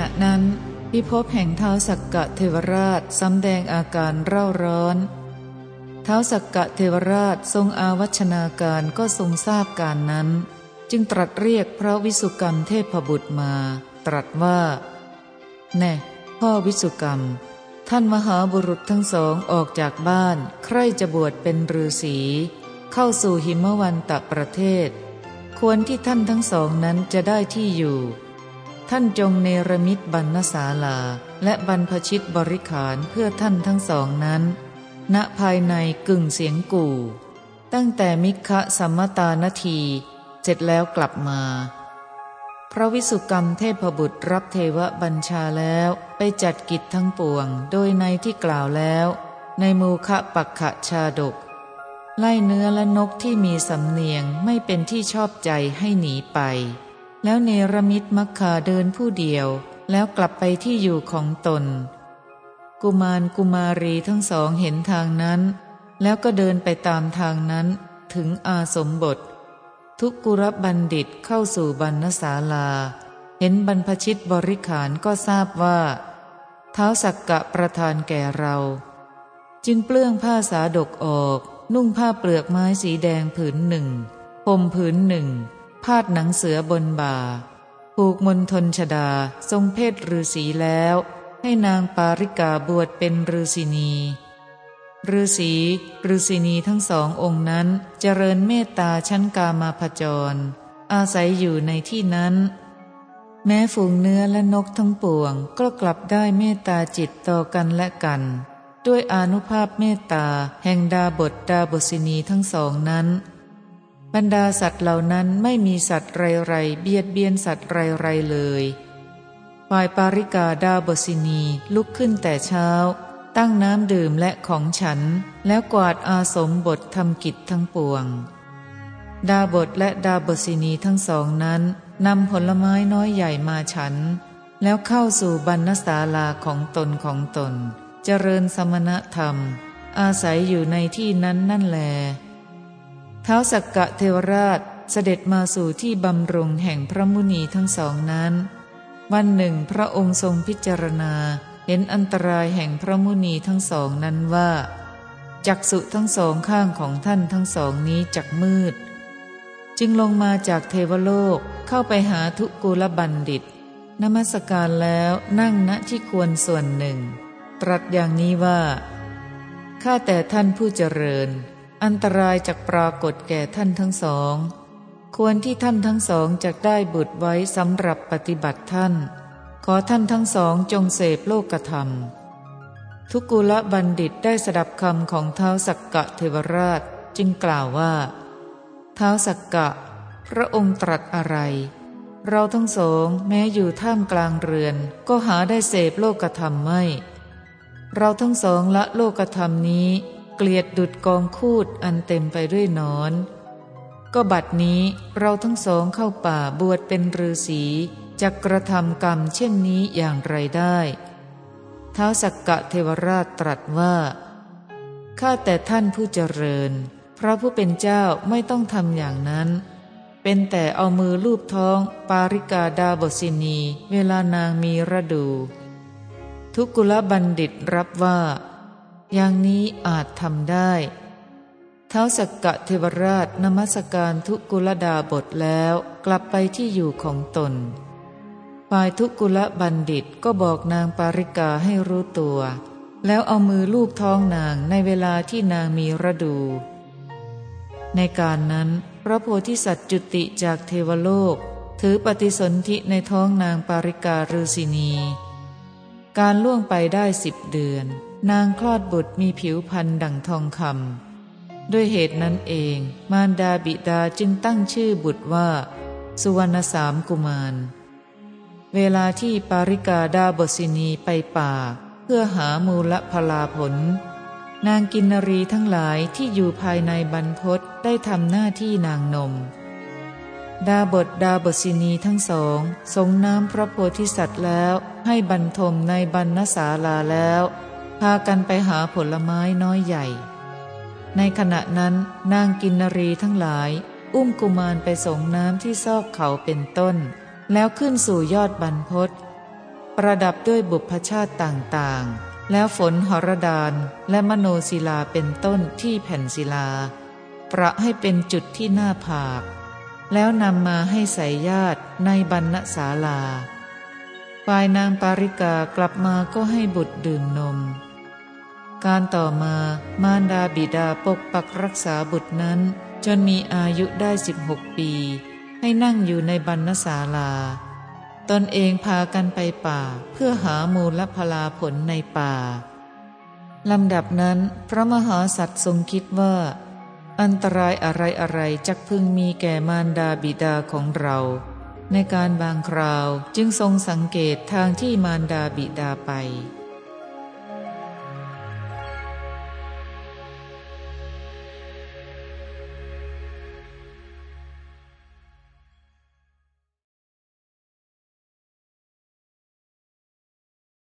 ณะนั้นพิภพแห่งเท้าสักกะเทวราชสำแดงอาการเร่าร้อนเท้าสักกะเทวราชทรงอาวัชนาการก็ทรงทราบการนั้น จึงตรัสเรียกพระวิสุกรรมเทพบุตรมา ตรัสว่า แน่พ่อวิสุกรรม ท่านมหาบุรุษทั้งสองออกจากบ้าน ใครจะบวชเป็นฤาษีเข้าสู่หิมวันตะประเทศ ควรที่ท่านทั้งสองนั้นจะได้ที่อยู่ ท่านจงเนรมิตบรรณศาลา และบรรพชิตบริขารเพื่อท่านทั้งสองนั้น ณภายในกึ่งเสียงกู่ ตั้งแต่มิคะสัมมตานทีเสร็จแล้วกลับมา พระวิสุกรรมเทพบุตรรับเทวบัญชาแล้วไปจัดกิจทั้งปวง โดยในที่กล่าวแล้ว ในมูคะปักขะชาดก ไล่เนื้อและนกที่มีสำเนียงไม่เป็นที่ชอบใจให้หนีไป แล้วเนรมิตมักคาเดินผู้เดียว แล้วกลับไปที่อยู่ของตน กุมารกุมารีทั้งสองเห็นทางนั้น แล้วก็เดินไปตามทางนั้น ถึงอาสมบท ทุกกุรบัณฑิตเข้าสู่บรรณศาลา เห็นบรรพชิตบริขารก็ทราบว่า เท้าสักกะประทานแก่เรา จึงเปลื้องผ้าสาดกออก นุ่งผ้าเปลือกไม้สีแดงผืนหนึ่งผมผืนหนึ่ง พาดหนังเสือบนบ่า ผูกมนทนชดาทรงเพศฤาษีแล้ว ให้นางปาริกาบวชเป็นฤาษีนีฤาษีฤาษีนีทั้งสององค์นั้นเจริญเมตตาชั้นกามาพจร อาศัยอยู่ในที่นั้น แม้ฝูงเนื้อและนกทั้งปวง ก็กลับได้เมตตาจิตต่อกันและกัน ด้วยอนุภาพเมตตาแห่งดาบทดาบสินีทั้งสองนั้น บรรดาสัตว์เหล่านั้นไม่มีสัตว์ไรๆเบียดเบียนสัตว์ไรๆเลยฝ่ายปาริกาดาบสินีลุกขึ้นแต่เช้า ตั้งน้ำดื่มและของฉัน แล้วกวาดอาสมบททำกิจทั้งปวง ดาบทและดาบสินีทั้งสองนั้นนำผลไม้น้อยใหญ่มาฉัน แล้วเข้าสู่บรรณศาลาของตนของตน เจริญสมณธรรม อาศัยอยู่ในที่นั้นนั่นแล ท้าวสักกะเทวราชเสด็จมาสู่ที่บำรุงแห่งพระมุนีทั้งสองนั้น วันหนึ่งพระองค์ทรงพิจารณาเห็นอันตรายแห่งพระมุนีทั้งสองนั้นว่าจักสุทั้งสองข้างของท่านทั้งสองนี้จักมืด จึงลงมาจากเทวโลกเข้าไปหาทุกุลบัณฑิต นมัสการแล้วนั่งณที่ควรส่วนหนึ่ง ตรัสอย่างนี้ว่า ข้าแต่ท่านผู้เจริญ อันตรายจากปรากฏแก่ท่านทั้งสอง ควรที่ท่านทั้งสองจะได้บุตรไว้สำหรับปฏิบัติท่าน ขอท่านทั้งสองจงเสพโลกธรรม ทุกุลบัณฑิตได้สดับคำของเท้าสักกะเทวราชจึงกล่าวว่าเท้าสักกะ พระองค์ตรัสอะไร เราทั้งสองแม้อยู่ท่ามกลางเรือน ก็หาได้เสพโลกธรรมไม่ เราทั้งสองละโลกธรรมนี้ เกลียดดุดกองคูดอันเต็มไปด้วยนอน ก็บัดนี้เราทั้งสองเข้าป่าบวชเป็นฤาษีจะกระทำกรรมเช่นนี้อย่างไรได้ท้าสักกะเทวราชตรัสว่า ข้าแต่ท่านผู้เจริญ พระผู้เป็นเจ้าไม่ต้องทำอย่างนั้น เป็นแต่เอามือลูบท้อง ปาริกาดาบสินี เวลานางมีระดู ทุกุลบัณฑิตรับว่า อย่างนี้อาจทำได้เท้าสักกะเทวราชนมัสการทุกุลดาบทแล้วกลับไปที่อยู่ของตนฝ่ายทุกุลบัณฑิตก็บอกนางปาริกาให้รู้ตัว แล้วเอามือลูบท้องนางในเวลาที่นางมีระดู ในการนั้น พระโพธิสัตว์จุติจากเทวโลก ถือปฏิสนธิในท้องนางปาริกาฤาษินี การล่วงไปได้สิบเดือน นางคลอดบุตรมีผิวพันธ์ดั่งทองคำด้วยเหตุนั้นเอง มารดาบิดาจึงตั้งชื่อบุตรว่า สุวรรณสามกุมาร เวลาที่ปาริกาดาบสินีไปป่า เพื่อหามูลพลาผล นางกินนรีทั้งหลายที่อยู่ภายในบรรพศได้ทำหน้าที่นางนม ดาบทดาบสินีทั้งสองทรงน้ำพระโพธิสัตว์แล้วให้บรรทมในบรรณศาลาแล้ว พากันไปหาผลไม้น้อยใหญ่ ในขณะนั้นนางกินนรีทั้งหลาย อุ้มกุมารไปส่งน้ำที่ซอกเขาเป็นต้น แล้วขึ้นสู่ยอดบรรพศประดับด้วยบุพชาติต่างๆ แล้วฝนหรดานและมโนศิลาเป็นต้นที่แผ่นศิลา ประให้เป็นจุดที่หน้าผาก แล้วนำมาให้ใส่ญาติในบรรณศาลาฝ่ายนางปาริกากลับมาก็ให้บุตรดื่มนม การต่อมามารดาบิดาปกปักรักษาบุตรนั้น จนมีอายุได้สิบหกปี ให้นั่งอยู่ในบรรณศาลา ตนเองพากันไปป่าเพื่อหามูลพลาผลในป่าลำดับนั้นพระมหาสัตว์ทรงคิดว่า อันตรายอะไรอะไรจักพึงมีแก่มารดาบิดาของเรา ในการบางคราวจึงทรงสังเกตทางที่มารดาบิดาไป